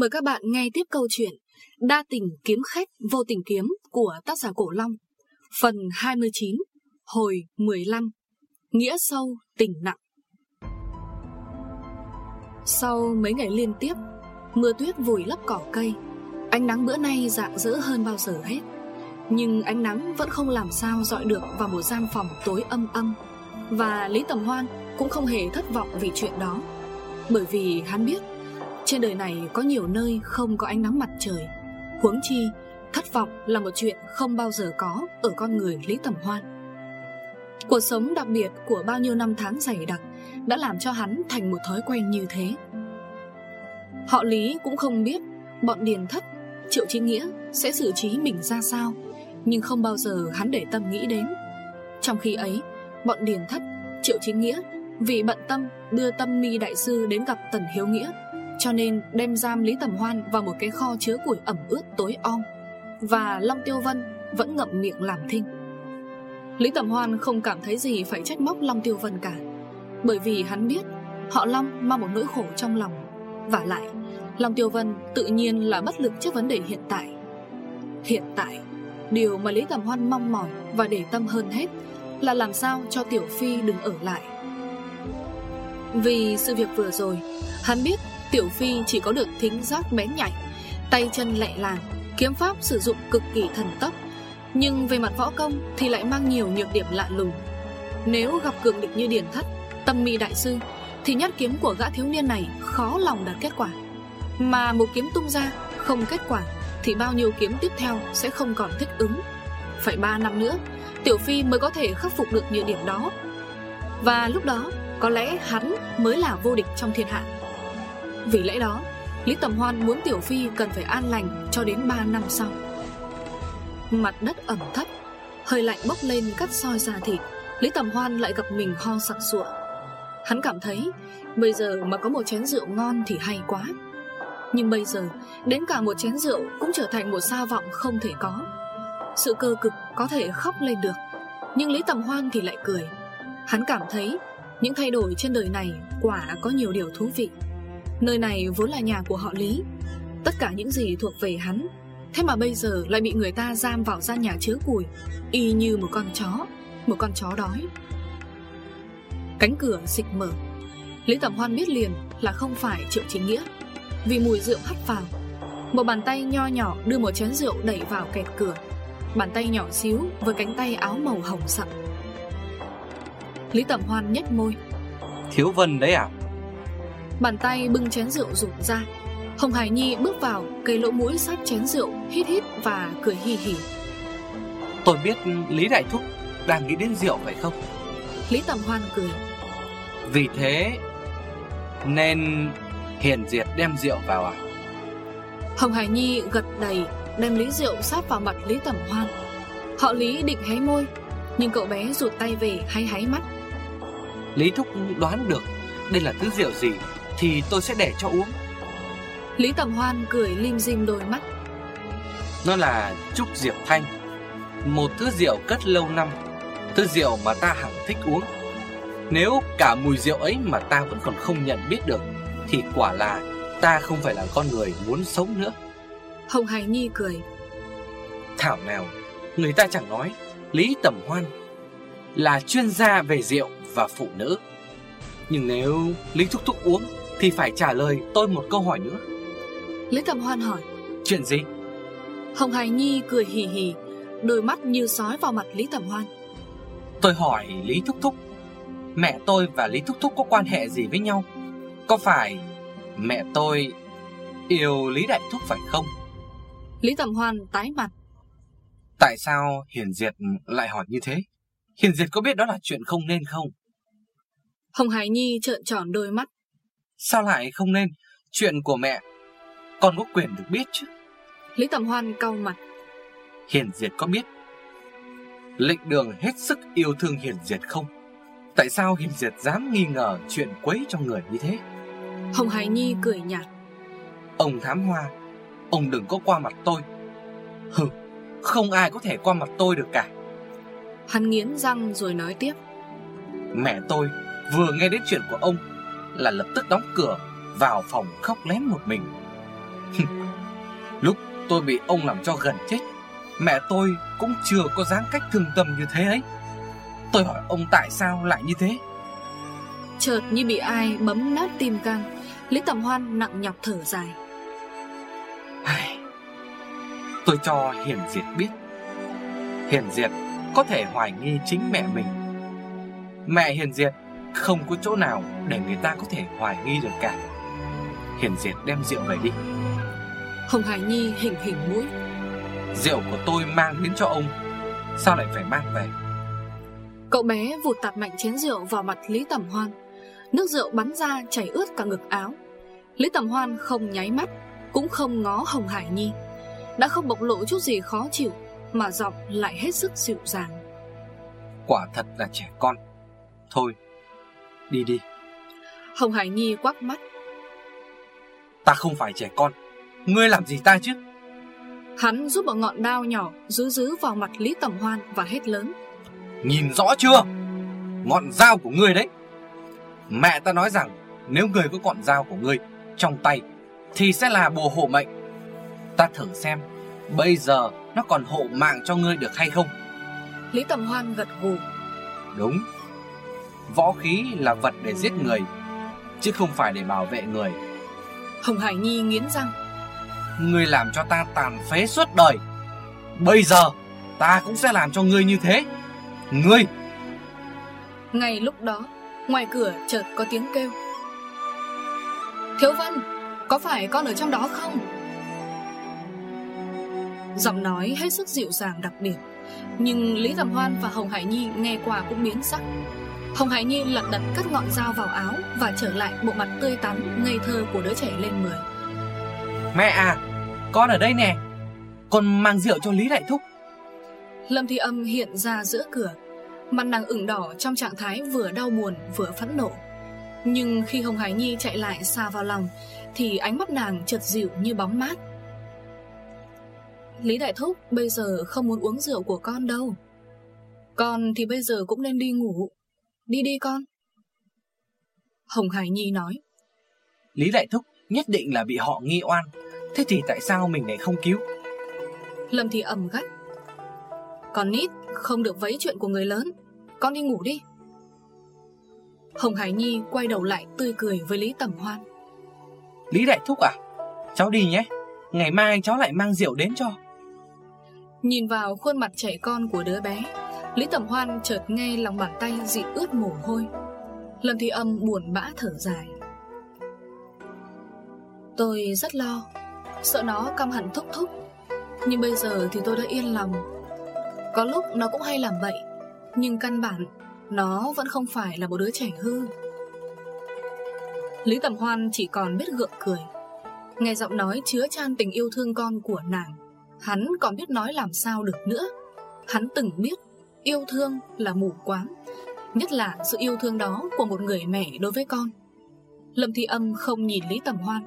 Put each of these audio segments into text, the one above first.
Mời các bạn nghe tiếp câu chuyện Đa tình kiếm khách vô tình kiếm của tác giả Cổ Long. Phần 29 Hồi 15 Nghĩa sâu, tình nặng. Sau mấy ngày liên tiếp, Mưa tuyết vùi lấp cỏ cây. Ánh nắng bữa nay rạng rỡ hơn bao giờ hết. Nhưng ánh nắng vẫn không làm sao dọi được vào một gian phòng tối âm âm. Và Lý Tầm Hoan cũng không hề thất vọng vì chuyện đó. Bởi vì hắn biết trên đời này có nhiều nơi không có ánh nắng mặt trời. Huống chi, Thất vọng là một chuyện không bao giờ có Ở con người Lý Tầm Hoan. Cuộc sống đặc biệt của bao nhiêu năm tháng dày đặc Đã làm cho hắn thành một thói quen như thế. Họ Lý cũng không biết Bọn Điền Thất, Triệu Chí Nghĩa sẽ xử trí mình ra sao, Nhưng không bao giờ hắn để tâm nghĩ đến. Trong khi ấy, Bọn Điền Thất, Triệu Chí Nghĩa Vì bận tâm đưa tâm mi đại sư đến gặp Tần Hiếu Nghĩa cho nên đem giam Lý Tầm Hoan vào một cái kho chứa củi ẩm ướt tối om. Và Long Tiêu Vân vẫn ngậm miệng làm thinh. Lý Tầm Hoan không cảm thấy gì phải trách móc Long Tiêu Vân cả. Bởi vì hắn biết họ Long mang một nỗi khổ trong lòng. Và lại, Long Tiêu Vân tự nhiên là bất lực trước vấn đề hiện tại. Hiện tại, Điều mà Lý Tầm Hoan mong mỏi và để tâm hơn hết Là làm sao cho Tiểu Phi đừng ở lại. Vì sự việc vừa rồi, Hắn biết Tiểu Phi chỉ có được thính giác bén nhạy, Tay chân lẹ làng, Kiếm pháp sử dụng cực kỳ thần tốc. Nhưng về mặt võ công Thì lại mang nhiều nhược điểm lạ lùng. Nếu gặp cường địch như Điển Thất, Tâm mì đại sư, Thì nhát kiếm của gã thiếu niên này khó lòng đạt kết quả. Mà một kiếm tung ra, Không kết quả, Thì bao nhiêu kiếm tiếp theo sẽ không còn thích ứng. Phải 3 năm nữa, Tiểu Phi mới có thể khắc phục được nhược điểm đó. Và lúc đó, Có lẽ hắn mới là vô địch trong thiên hạ vì lẽ đó, Lý Tầm Hoan muốn Tiểu Phi cần phải an lành cho đến 3 năm sau. Mặt đất ẩm thấp, Hơi lạnh bốc lên cắt soi da thịt, Lý Tầm Hoan lại gặp mình ho sặc sụa. Hắn cảm thấy, Bây giờ mà có một chén rượu ngon thì hay quá. Nhưng bây giờ, Đến cả một chén rượu cũng trở thành một xa vọng không thể có. Sự cơ cực có thể khóc lên được, Nhưng Lý Tầm Hoan thì lại cười. Hắn cảm thấy, Những thay đổi trên đời này Quả có nhiều điều thú vị. Nơi này vốn là nhà của họ Lý. Tất cả những gì thuộc về hắn. Thế mà bây giờ lại bị người ta giam vào gian nhà chứa củi, Y như một con chó. Một con chó đói. Cánh cửa xịch mở. Lý Tẩm Hoan biết liền là không phải Triệu Chính Nghĩa. Vì mùi rượu hắt vào, Một bàn tay nho nhỏ đưa một chén rượu đẩy vào kẹt cửa. Bàn tay nhỏ xíu với cánh tay áo màu hồng sậm. Lý Tẩm Hoan nhếch môi. Thiếu Vân đấy à? Bàn tay bưng chén rượu rụt ra. Hồng Hải Nhi bước vào Cây lỗ mũi sát chén rượu Hít hít và cười hì hì Tôi biết Lý Đại Thúc Đang nghĩ đến rượu phải không? Lý Tầm Hoan cười. Vì thế Nên Hiền Diệt đem rượu vào à? Hồng Hải Nhi gật đầy Đem lý rượu sát vào mặt Lý Tầm Hoan. Họ Lý định hé môi Nhưng cậu bé rụt tay về hay háy mắt. Lý Thúc đoán được Đây là thứ rượu gì thì tôi sẽ để cho uống. Lý Tầm Hoan cười lim dim đôi mắt. Nó là Trúc Diệp Thanh Một thứ rượu cất lâu năm Thứ rượu mà ta hẳn thích uống. Nếu cả mùi rượu ấy mà ta vẫn còn không nhận biết được Thì quả là ta không phải là con người muốn sống nữa. Hồng Hải Nhi cười. Thảo nào Người ta chẳng nói Lý Tầm Hoan Là chuyên gia về rượu và phụ nữ. Nhưng nếu Lý Thúc Thúc uống thì phải trả lời tôi một câu hỏi nữa Lý Tầm Hoan hỏi Chuyện gì? Hồng Hải Nhi cười hì hì Đôi mắt như sói vào mặt Lý Tầm Hoan Tôi hỏi Lý Thúc Thúc Mẹ tôi và Lý Thúc Thúc có quan hệ gì với nhau? Có phải mẹ tôi yêu Lý Đại Thúc phải không? Lý Tầm Hoan tái mặt Tại sao Hiền Diệt lại hỏi như thế? Hiền Diệt có biết đó là chuyện không nên không? Hồng Hải Nhi trợn tròn đôi mắt Sao lại không nên? Chuyện của mẹ Con có quyền được biết chứ. Lý Tầm Hoan cau mặt. Hiền Diệt có biết Lệnh đường hết sức yêu thương Hiền Diệt không? Tại sao Hiền Diệt dám nghi ngờ Chuyện quấy cho người như thế? Hồng Hải Nhi cười nhạt. Ông thám hoa Ông đừng có qua mặt tôi. Hừ Không ai có thể qua mặt tôi được cả. Hắn nghiến răng rồi nói tiếp. Mẹ tôi vừa nghe đến chuyện của ông là lập tức đóng cửa vào phòng khóc lén một mình. Lúc tôi bị ông làm cho gần chết Mẹ tôi cũng chưa có dáng cách thương tâm như thế ấy. Tôi hỏi ông tại sao lại như thế? Chợt như bị ai bấm nát tim can Lý Tầm Hoan nặng nhọc thở dài. Tôi cho Hiền Diệt biết. Hiền Diệt có thể hoài nghi chính mẹ mình. Mẹ Hiền Diệt không có chỗ nào để người ta có thể hoài nghi được cả. Hiền Diệt đem rượu về đi. Hồng Hải Nhi hình hình mũi. Rượu của tôi mang đến cho ông Sao lại phải mang về? Cậu bé vụt tạt mạnh chén rượu vào mặt Lý Tầm Hoan. Nước rượu bắn ra chảy ướt cả ngực áo. Lý Tầm Hoan không nháy mắt Cũng không ngó Hồng Hải Nhi. Đã không bộc lộ chút gì khó chịu Mà giọng lại hết sức dịu dàng. Quả thật là trẻ con. Thôi Đi đi. Hồng Hải Nhi quắc mắt. Ta không phải trẻ con. Ngươi làm gì ta chứ? Hắn rút một ngọn đao nhỏ Giữ giữ vào mặt Lý Tầm Hoan và hét lớn. Nhìn rõ chưa? Ngọn dao của ngươi đấy. Mẹ ta nói rằng Nếu ngươi có ngọn dao của ngươi Trong tay Thì sẽ là bùa hộ mệnh. Ta thử xem Bây giờ nó còn hộ mạng cho ngươi được hay không? Lý Tầm Hoan gật gù. Đúng Võ khí là vật để giết người Chứ không phải để bảo vệ người. Hồng Hải Nhi nghiến răng. Ngươi làm cho ta tàn phế suốt đời. Bây giờ Ta cũng sẽ làm cho ngươi như thế. Ngươi! Ngay lúc đó Ngoài cửa chợt có tiếng kêu. Thiếu Văn Có phải con ở trong đó không? Giọng nói hết sức dịu dàng đặc biệt Nhưng Lý Tầm Hoan và Hồng Hải Nhi nghe qua cũng biến sắc Hồng Hải Nhi lật đật cắt ngọn dao vào áo Và trở lại bộ mặt tươi tắn Ngây thơ của đứa trẻ lên người Mẹ à Con ở đây nè. Con mang rượu cho Lý Đại Thúc. Lâm Thi Âm hiện ra giữa cửa. Mặt nàng ửng đỏ trong trạng thái vừa đau buồn vừa phẫn nộ. Nhưng khi Hồng Hải Nhi chạy lại xa vào lòng Thì ánh mắt nàng chợt dịu như bóng mát. Lý Đại Thúc bây giờ không muốn uống rượu của con đâu. Con thì bây giờ cũng nên đi ngủ Đi đi con. Hồng Hải Nhi nói. Lý Đại Thúc nhất định là bị họ nghi oan. Thế thì tại sao mình lại không cứu? Lâm Thị ẩm gắt. Con nít không được vấy chuyện của người lớn. Con đi ngủ đi. Hồng Hải Nhi quay đầu lại tươi cười với Lý Tầm Hoan. Lý Đại Thúc à Cháu đi nhé. Ngày mai cháu lại mang rượu đến cho. Nhìn vào khuôn mặt trẻ con của đứa bé Lý Tầm Hoan chợt nghe lòng bàn tay dị ướt mồ hôi. Lâm Thi Âm buồn bã thở dài. Tôi rất lo, Sợ nó căm hẳn thúc thúc. Nhưng bây giờ thì tôi đã yên lòng. Có lúc nó cũng hay làm vậy, Nhưng căn bản Nó vẫn không phải là một đứa trẻ hư. Lý Tầm Hoan chỉ còn biết gượng cười, Nghe giọng nói chứa chan tình yêu thương con của nàng. Hắn còn biết nói làm sao được nữa. Hắn từng biết Yêu thương là mù quáng, Nhất là sự yêu thương đó của một người mẹ đối với con. Lâm Thi Âm không nhìn Lý Tầm Hoan.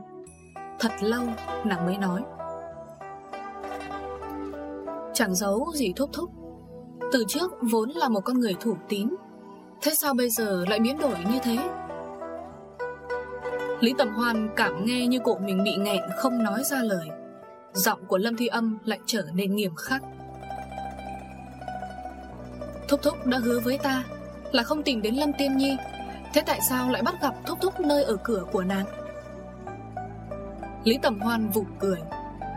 Thật lâu nàng mới nói, Chẳng giấu gì thúc thúc. Từ trước vốn là một con người thủ tín, Thế sao bây giờ lại biến đổi như thế? Lý Tầm Hoan cảm nghe như cổ mình bị nghẹn không nói ra lời. Giọng của Lâm Thi Âm lại trở nên nghiêm khắc. Thúc Thúc đã hứa với ta Là không tìm đến Lâm Tiên Nhi. Thế tại sao lại bắt gặp Thúc Thúc nơi ở cửa của nàng? Lý Tầm Hoan vụt cười.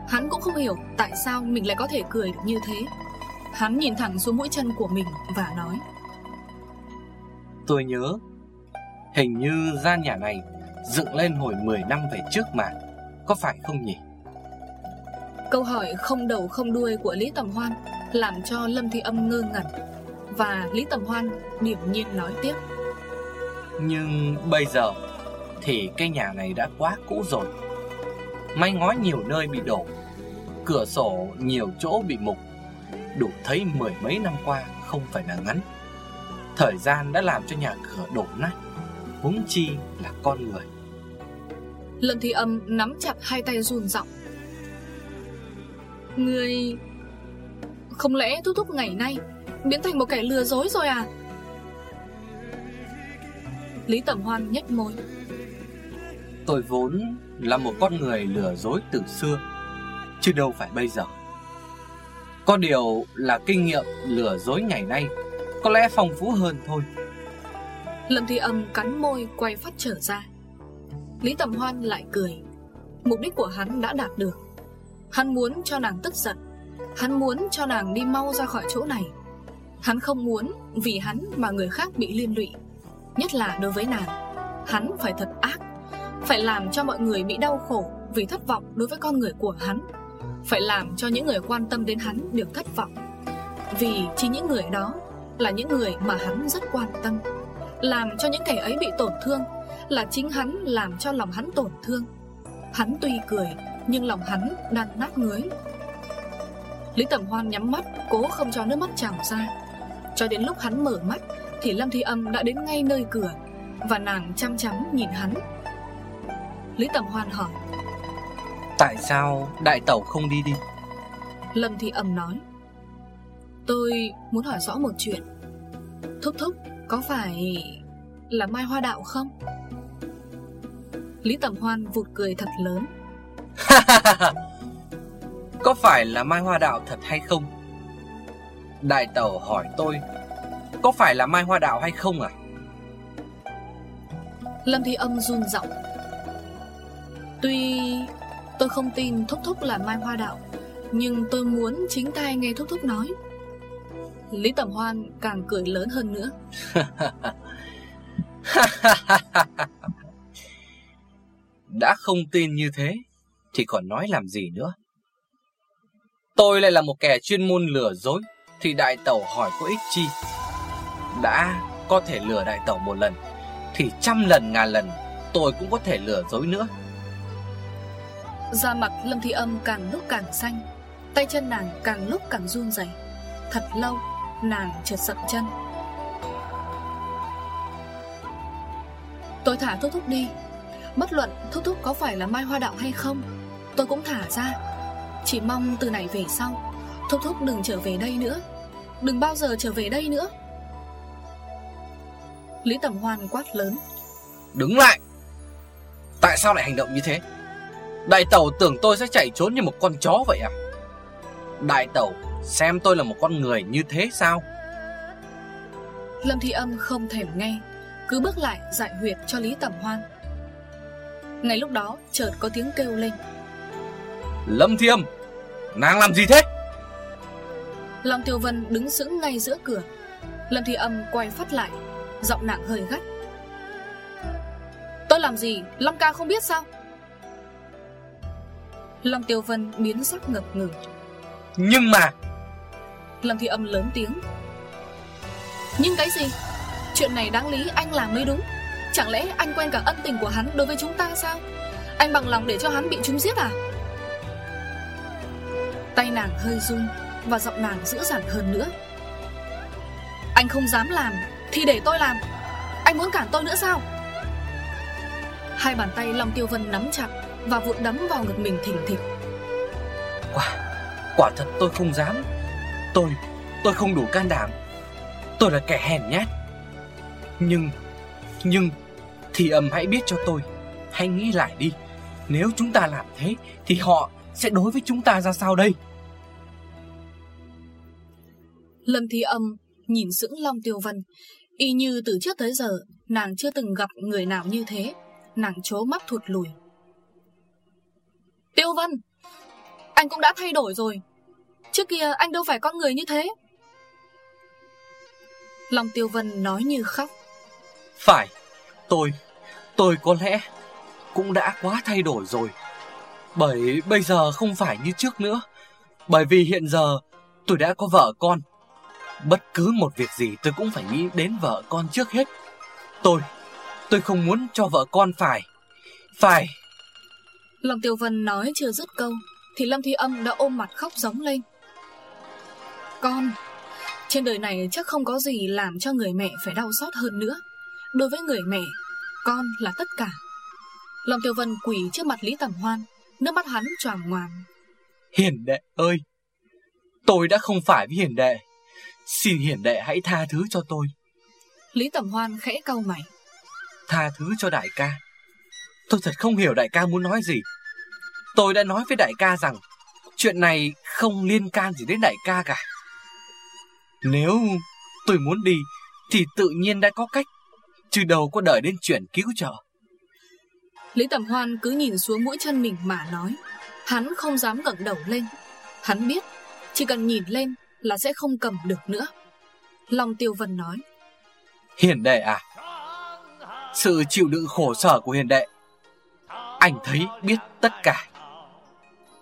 Hắn cũng không hiểu tại sao mình lại có thể cười được như thế. Hắn nhìn thẳng xuống mũi chân của mình và nói Tôi nhớ Hình như gian nhà này dựng lên hồi 10 năm về trước mà Có phải không nhỉ? Câu hỏi không đầu không đuôi của Lý Tầm Hoan Làm cho Lâm Thị Âm ngơ ngẩn Và Lý Tầm Hoan điểm nhiên nói tiếp. Nhưng bây giờ Thì cái nhà này đã quá cũ rồi. Mái ngói nhiều nơi bị đổ Cửa sổ nhiều chỗ bị mục. Đủ thấy mười mấy năm qua không phải là ngắn. Thời gian đã làm cho nhà cửa đổ nát Huống chi là con người. Lâm Thị Âm nắm chặt hai tay run giọng. Người... Không lẽ thúc thúc ngày nay Biến thành một kẻ lừa dối rồi à? Lý Tẩm Hoan nhếch môi. Tôi vốn là một con người lừa dối từ xưa Chứ đâu phải bây giờ. Có điều là kinh nghiệm lừa dối ngày nay Có lẽ phong phú hơn thôi. Lâm Thi Âm cắn môi quay phát trở ra. Lý Tầm Hoan lại cười. Mục đích của hắn đã đạt được. Hắn muốn cho nàng tức giận. Hắn muốn cho nàng đi mau ra khỏi chỗ này Hắn không muốn vì hắn mà người khác bị liên lụy, Nhất là đối với nàng. Hắn phải thật ác, Phải làm cho mọi người bị đau khổ Vì thất vọng đối với con người của hắn, Phải làm cho những người quan tâm đến hắn được thất vọng. Vì chỉ những người đó Là những người mà hắn rất quan tâm. Làm cho những kẻ ấy bị tổn thương Là chính hắn làm cho lòng hắn tổn thương. Hắn tuy cười, Nhưng lòng hắn đang nát ngưới Lý Tẩm Hoan nhắm mắt, Cố không cho nước mắt trào ra. Cho đến lúc hắn mở mắt Thì Lâm Thi Âm đã đến ngay nơi cửa Và nàng chăm chăm nhìn hắn. Lý Tẩm Hoan hỏi Tại sao đại tẩu không đi đi? Lâm Thi Âm nói Tôi muốn hỏi rõ một chuyện. Thúc thúc Có phải là Mai Hoa Đạo không? Lý Tẩm Hoan vụt cười thật lớn. Có phải là Mai Hoa Đạo thật hay không Đại tẩu hỏi tôi Có phải là Mai Hoa Đạo hay không à Lâm Thi Âm run giọng Tuy tôi không tin Thúc Thúc là Mai Hoa Đạo Nhưng tôi muốn chính tay nghe Thúc Thúc nói. Lý Tẩm Hoan càng cười lớn hơn nữa. Đã không tin như thế Thì còn nói làm gì nữa? Tôi lại là một kẻ chuyên môn lừa dối thì đại tẩu hỏi có ích chi? Đã có thể lừa đại tẩu một lần, Thì trăm lần, ngàn lần, Tôi cũng có thể lừa dối nữa. Da mặt Lâm Thị Âm càng lúc càng xanh, Tay chân nàng càng lúc càng run rẩy. Thật lâu, Nàng trượt sậm chân. Tôi thả Thúc Thúc đi. Bất luận Thúc Thúc có phải là Mai Hoa Đạo hay không, Tôi cũng thả ra. Chỉ mong từ này về sau Thúc Thúc đừng trở về đây nữa. Đừng bao giờ trở về đây nữa. Lý Tầm Hoan quát lớn. Đứng lại! Tại sao lại hành động như thế? Đại tẩu tưởng tôi sẽ chạy trốn như một con chó vậy à? Đại tẩu Xem tôi là một con người như thế sao? Lâm Thị Âm không thèm nghe Cứ bước lại giải huyệt cho Lý Tầm Hoan. Ngay lúc đó chợt có tiếng kêu lên. Lâm Thị Âm Nàng làm gì thế Long Tiêu Vân đứng sững ngay giữa cửa. Lâm Thị Âm quay phát lại Giọng nặng hơi gắt. Tôi làm gì? Long ca không biết sao? Long Tiêu Vân biến sắc ngập ngừng. Nhưng mà Lâm Thị Âm lớn tiếng. Nhưng cái gì? Chuyện này đáng lý anh làm mới đúng. Chẳng lẽ anh quen cả ân tình của hắn đối với chúng ta sao? Anh bằng lòng để cho hắn bị chúng giết à? Tay nàng hơi run và giọng nàng dữ dằn hơn nữa. Anh không dám làm, Thì để tôi làm. Anh muốn cản tôi nữa sao? Hai bàn tay Long Tiêu Vân nắm chặt Và vụn đấm vào ngực mình thỉnh thịch. Quả Quả thật tôi không dám. Tôi Tôi không đủ can đảm. Tôi là kẻ hèn nhát. Nhưng Nhưng Thì âm hãy biết cho tôi. Hãy nghĩ lại đi. Nếu chúng ta làm thế, Thì họ sẽ đối với chúng ta ra sao đây? Lâm Thi Âm nhìn sững Long Tiêu Vân. Y như từ trước tới giờ, Nàng chưa từng gặp người nào như thế. Nàng chố mắt thụt lùi. Tiêu Vân, Anh cũng đã thay đổi rồi. Trước kia anh đâu phải con người như thế. Long Tiêu Vân nói như khóc. Phải, Tôi Tôi có lẽ Cũng đã quá thay đổi rồi. Bởi bây giờ không phải như trước nữa. Bởi vì hiện giờ Tôi đã có vợ con. Bất cứ một việc gì tôi cũng phải nghĩ đến vợ con trước hết. Tôi Tôi không muốn cho vợ con phải Phải. Long Tiêu Vân nói chưa dứt câu Thì Lâm Thi Âm đã ôm mặt khóc giống lên. Con Trên đời này chắc không có gì làm cho người mẹ phải đau xót hơn nữa. Đối với người mẹ Con là tất cả. Long Tiêu Vân quỳ trước mặt Lý Tẩm Hoan Nước mắt hắn tròn ngoàm Hiền đệ ơi Tôi đã không phải với hiền đệ Xin hiền đệ hãy tha thứ cho tôi. Lý Tẩm Hoan khẽ cau mày. Tha thứ cho đại ca. Tôi thật không hiểu đại ca muốn nói gì. Tôi đã nói với đại ca rằng Chuyện này không liên can gì đến đại ca cả. Nếu tôi muốn đi Thì tự nhiên đã có cách Chứ đâu có đợi đến chuyện cứu trợ. Lý Tầm Hoan cứ nhìn xuống mũi chân mình mà nói. Hắn không dám ngẩng đầu lên. Hắn biết Chỉ cần nhìn lên là sẽ không cầm được nữa. Long Tiêu Vân nói. Hiền đệ à Sự chịu đựng khổ sở của hiền đệ Anh thấy biết tất cả.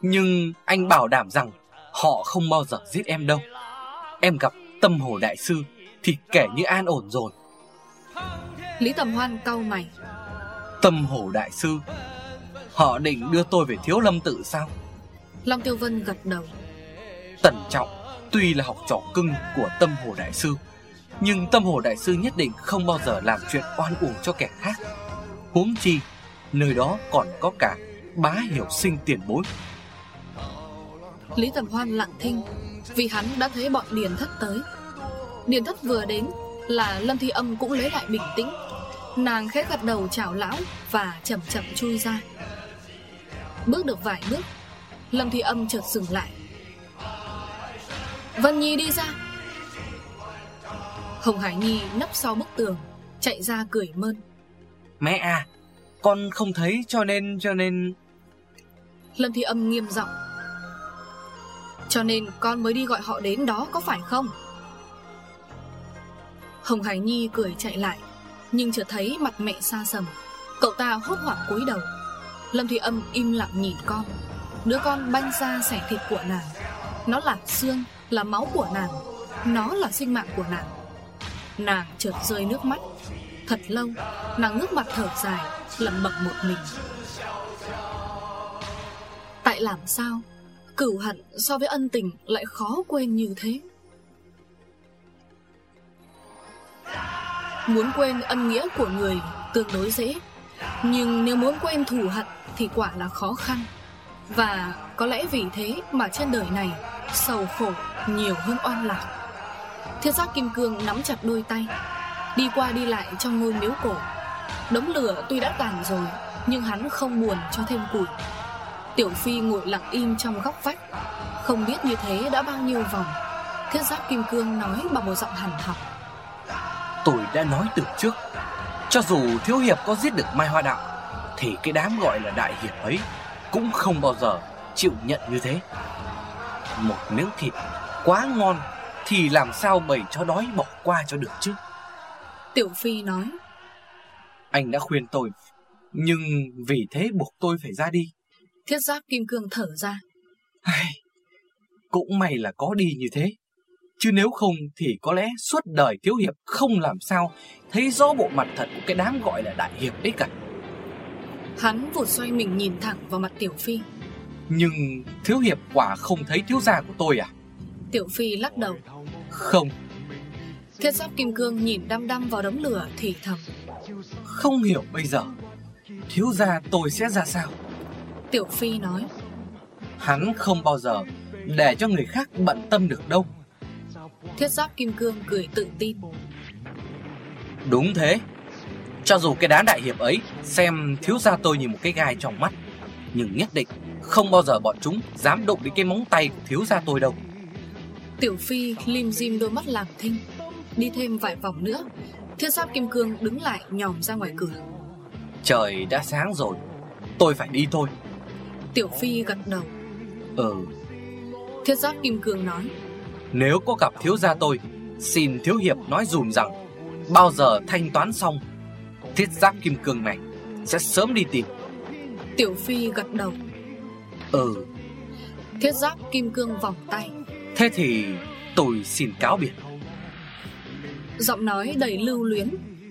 Nhưng anh bảo đảm rằng Họ không bao giờ giết em đâu. Em gặp tâm hồ đại sư Thì kẻ như an ổn rồi. Lý Tầm Hoan cau mày. Tâm hồ đại sư Họ định đưa tôi về thiếu lâm tự sao? Long Tiêu Vân gật đầu. Tần trọng Tuy là học trò cưng của tâm hồ đại sư, Nhưng tâm hồ đại sư nhất định không bao giờ làm chuyện oan uổng cho kẻ khác. Huống chi, Nơi đó còn có cả bá hiểu sinh tiền bối. Lý Tầm Hoan lặng thinh, Vì hắn đã thấy bọn Điền Thất tới. Điền Thất vừa đến Là Lâm Thi Âm cũng lấy lại bình tĩnh. Nàng khẽ gật đầu chào lão Và chậm chậm chui ra. Bước được vài bước, Lâm Thi Âm chợt dừng lại. Vân Nhi đi ra. Hồng Hải Nhi nấp sau bức tường Chạy ra cười mơn. Mẹ à Con không thấy cho nên cho nên Lâm Thi Âm nghiêm giọng. Cho nên con mới đi gọi họ đến đó có phải không? Hồng Hải Nhi cười chạy lại Nhưng chợt thấy mặt mẹ xa sầm. Cậu ta hốt hoảng cúi đầu. Lâm Thủy Âm im lặng nhìn con. Đứa con banh ra sẻ thịt của nàng. Nó là xương, là máu của nàng. Nó là sinh mạng của nàng. Nàng chợt rơi nước mắt. Thật lâu, nàng ngước mặt thở dài Lầm bậc một mình. Tại làm sao? Cửu hận so với ân tình Lại khó quên như thế. Muốn quên ân nghĩa của người Tương đối dễ Nhưng nếu muốn quên thù hận Thì quả là khó khăn. Và có lẽ vì thế mà trên đời này, Sầu khổ nhiều hơn oan lạc. Thiết giác kim cương nắm chặt đôi tay, Đi qua đi lại trong ngôi miếu cổ. Đống lửa tuy đã tàn rồi, Nhưng hắn không buồn cho thêm củi. Tiểu Phi ngồi lặng im trong góc vách. Không biết như thế đã bao nhiêu vòng, Thiết giác kim cương nói bằng một giọng hằn học. Tôi đã nói từ trước, Cho dù Thiếu Hiệp có giết được Mai Hoa Đạo, Thì cái đám gọi là Đại Hiệp ấy Cũng không bao giờ chịu nhận như thế. Một miếng thịt quá ngon Thì làm sao bầy cho đói bỏ qua cho được chứ? Tiểu Phi nói. Anh đã khuyên tôi Nhưng vì thế buộc tôi phải ra đi. Thiết giác kim cương thở ra. Ai, Cũng may là có đi như thế. Chứ nếu không thì có lẽ suốt đời Thiếu Hiệp không làm sao Thấy rõ bộ mặt thật của cái đám gọi là Đại Hiệp ấy cả. Hắn vụt xoay mình nhìn thẳng vào mặt Tiểu Phi Nhưng Thiếu Hiệp quả không thấy thiếu gia của tôi à? Tiểu Phi lắc đầu. Không. Thiết giáp kim cương nhìn đăm đăm vào đống lửa thì thầm. Không hiểu bây giờ Thiếu gia tôi sẽ ra sao? Tiểu Phi nói. Hắn không bao giờ Để cho người khác bận tâm được đâu. Thiết giáp kim cương cười tự tin. Đúng thế. Cho dù cái đám đại hiệp ấy Xem thiếu gia tôi như một cái gai trong mắt Nhưng nhất định Không bao giờ bọn chúng dám đụng đến cái móng tay của thiếu gia tôi đâu. Tiểu Phi lim dim đôi mắt làm thinh Đi thêm vài vòng nữa Thiết giáp kim cương đứng lại nhòm ra ngoài cửa. Trời đã sáng rồi Tôi phải đi thôi. Tiểu Phi gật đầu. Ừ. Thiết giáp kim cương nói. Nếu có gặp thiếu gia tôi Xin thiếu hiệp nói dùm rằng Bao giờ thanh toán xong Thiết giáp kim cương này Sẽ sớm đi tìm. Tiểu Phi gật đầu Ừ. Thiết giáp kim cương vòng tay. Thế thì tôi xin cáo biệt. Giọng nói đầy lưu luyến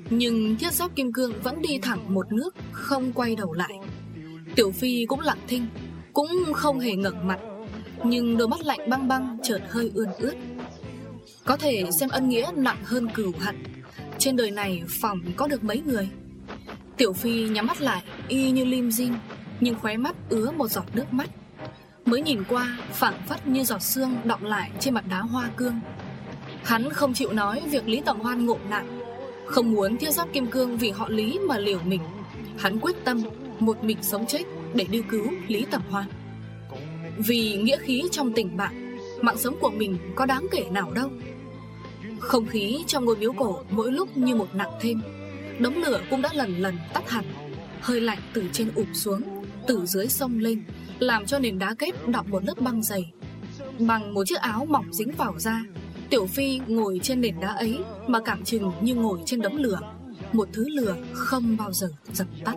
Nhưng thiết giáp kim cương vẫn đi thẳng một nước Không quay đầu lại. Tiểu Phi cũng lặng thinh Cũng không hề ngẩng mặt Nhưng đôi mắt lạnh băng băng chợt hơi ươn ướt. Có thể xem ân nghĩa nặng hơn cừu hận. Trên đời này phòng có được mấy người? Tiểu Phi nhắm mắt lại Y như lim dim nhưng khóe mắt ứa một giọt nước mắt. Mới nhìn qua phản phất như giọt sương Đọng lại trên mặt đá hoa cương. Hắn không chịu nói việc Lý Tầm Hoan ngộ nạn Không muốn thiết giáp kim cương vì họ Lý mà liều mình. Hắn quyết tâm, Một mình sống chết để đi cứu Lý Tầm Hoan. Vì nghĩa khí trong tình bạn, Mạng sống của mình có đáng kể nào đâu. Không khí trong ngôi miếu cổ mỗi lúc như một nặng thêm. Đống lửa cũng đã lần lần tắt hẳn, Hơi lạnh từ trên ụp xuống. Từ dưới sông lên, Làm cho nền đá kết đọng một lớp băng dày. Bằng một chiếc áo mỏng dính vào da, Tiểu Phi ngồi trên nền đá ấy Mà cảm chừng như ngồi trên đống lửa. Một thứ lửa không bao giờ dập tắt.